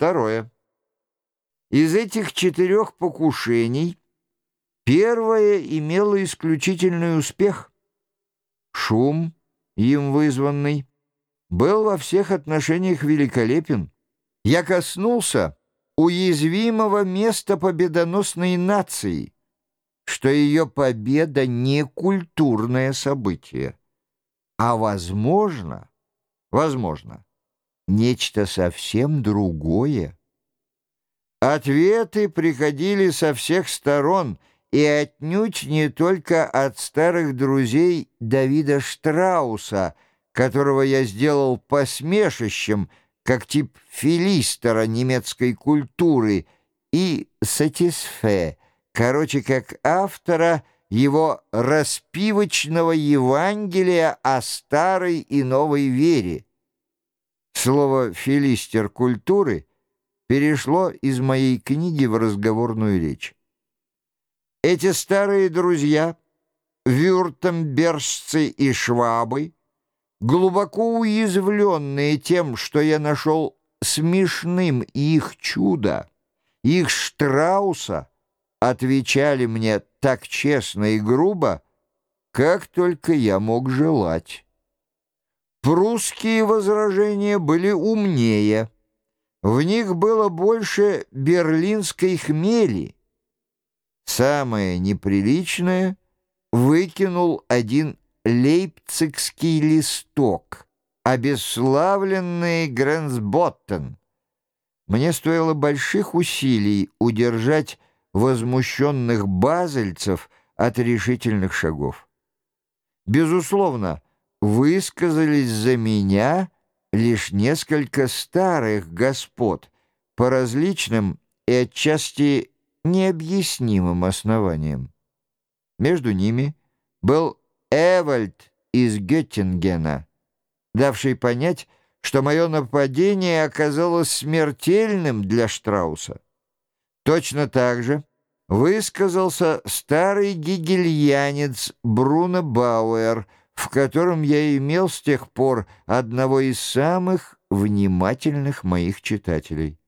Второе. Из этих четырех покушений первое имело исключительный успех. Шум, им вызванный, был во всех отношениях великолепен. Я коснулся уязвимого места победоносной нации, что ее победа не культурное событие, а возможно, возможно, нечто совсем другое. Ответы приходили со всех сторон и отнюдь не только от старых друзей Давида Штрауса, которого я сделал посмешищем, как тип филистера немецкой культуры, и Сатисфе, короче, как автора его распивочного Евангелия о старой и новой вере. Слово «филистер культуры» перешло из моей книги в разговорную речь. Эти старые друзья, вюртембержцы и швабы, глубоко уязвленные тем, что я нашел смешным их чудо, их Штрауса, отвечали мне так честно и грубо, как только я мог желать. Прусские возражения были умнее. В них было больше берлинской хмели. Самое неприличное выкинул один лейпцигский листок, обесславленный Грэнсботтен. Мне стоило больших усилий удержать возмущенных базельцев от решительных шагов. Безусловно, высказались за меня лишь несколько старых господ по различным и отчасти необъяснимым основаниям. Между ними был Эвальд из Геттингена, давший понять, что мое нападение оказалось смертельным для Штрауса. Точно так же высказался старый гигельянец Бруно Бауэр — в котором я имел с тех пор одного из самых внимательных моих читателей.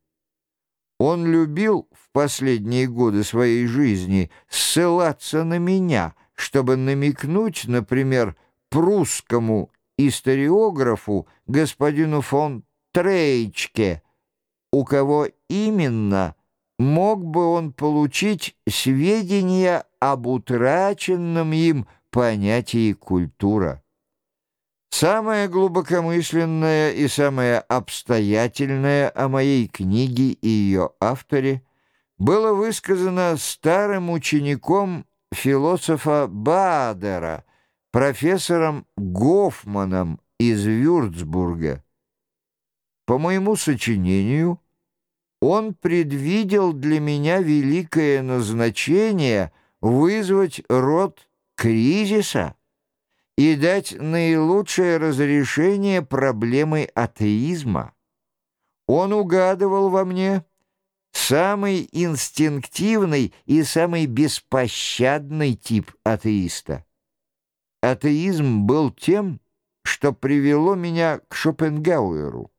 Он любил в последние годы своей жизни ссылаться на меня, чтобы намекнуть, например, прусскому историографу господину фон Трейчке, у кого именно мог бы он получить сведения об утраченном им понятии культура. Самое глубокомысленное и самое обстоятельное о моей книге и ее авторе было высказано старым учеником философа Бадера, профессором Гофманом из Вюрцбурга. По моему сочинению, он предвидел для меня великое назначение вызвать род кризиса и дать наилучшее разрешение проблемы атеизма. Он угадывал во мне самый инстинктивный и самый беспощадный тип атеиста. Атеизм был тем, что привело меня к Шопенгауэру.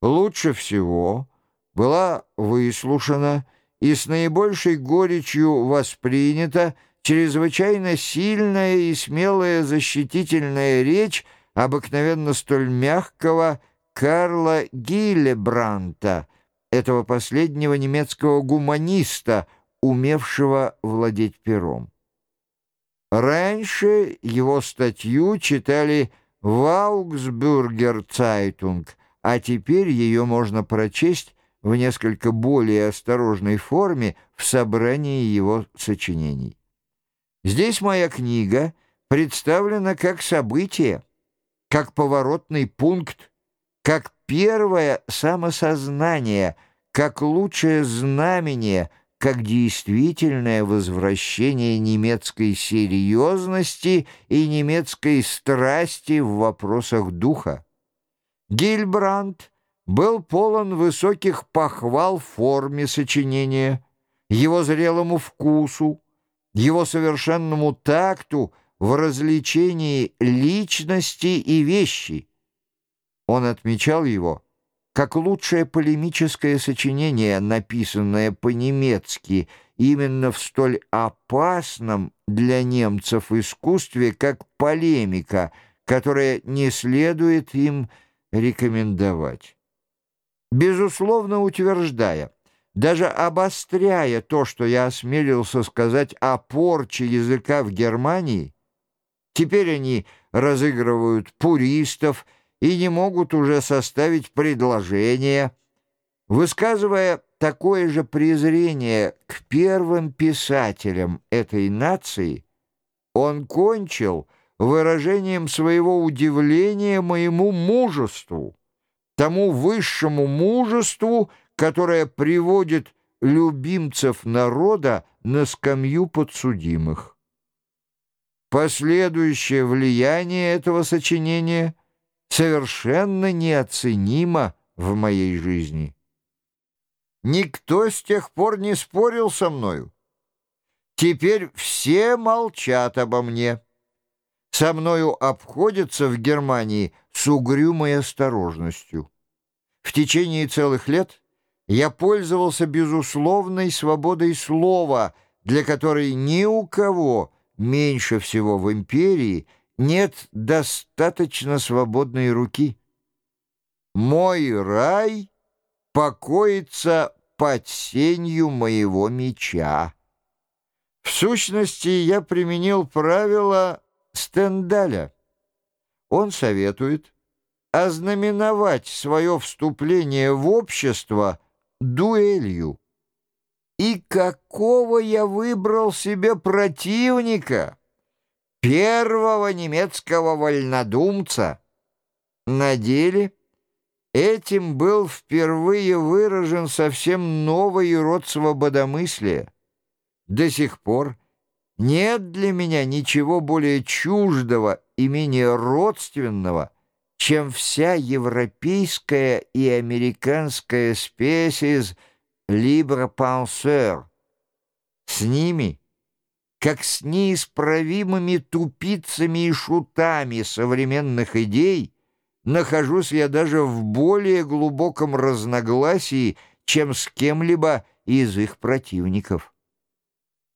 Лучше всего была выслушана и с наибольшей горечью воспринята чрезвычайно сильная и смелая защитительная речь обыкновенно столь мягкого Карла Гиллебранта, этого последнего немецкого гуманиста, умевшего владеть пером. Раньше его статью читали в Аугсбюргер Цайтунг, а теперь ее можно прочесть в несколько более осторожной форме в собрании его сочинений. Здесь моя книга представлена как событие, как поворотный пункт, как первое самосознание, как лучшее знамение, как действительное возвращение немецкой серьезности и немецкой страсти в вопросах духа. Гильбранд был полон высоких похвал форме сочинения, его зрелому вкусу, его совершенному такту в развлечении личности и вещи. Он отмечал его как лучшее полемическое сочинение, написанное по-немецки, именно в столь опасном для немцев искусстве, как полемика, которая не следует им рекомендовать. Безусловно утверждая, даже обостряя то, что я осмелился сказать о порче языка в Германии, теперь они разыгрывают пуристов и не могут уже составить предложения, высказывая такое же презрение к первым писателям этой нации, он кончил выражением своего удивления моему мужеству, тому высшему мужеству, которое приводит любимцев народа на скамью подсудимых. Последующее влияние этого сочинения совершенно неоценимо в моей жизни. Никто с тех пор не спорил со мною. Теперь все молчат обо мне. Со мною обходятся в Германии с угрюмой осторожностью. В течение целых лет я пользовался безусловной свободой слова, для которой ни у кого меньше всего в империи нет достаточно свободной руки. Мой рай покоится под сенью моего меча. В сущности, я применил правило Стендаля. Он советует ознаменовать свое вступление в общество дуэлью. И какого я выбрал себе противника? Первого немецкого вольнодумца. На деле этим был впервые выражен совсем новый род свободомыслия. До сих пор нет для меня ничего более чуждого и менее родственного, чем вся европейская и американская спесис — либропансер. С ними, как с неисправимыми тупицами и шутами современных идей, нахожусь я даже в более глубоком разногласии, чем с кем-либо из их противников.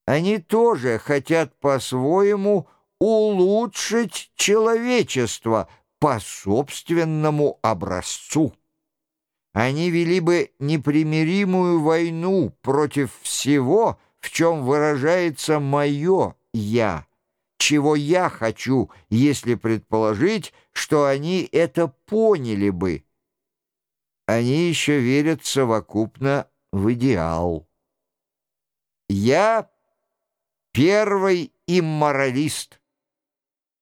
Они тоже хотят по-своему улучшить человечество по собственному образцу. Они вели бы непримиримую войну против всего, в чем выражается мое «я», чего я хочу, если предположить, что они это поняли бы. Они еще верят совокупно в идеал. Я первый имморалист.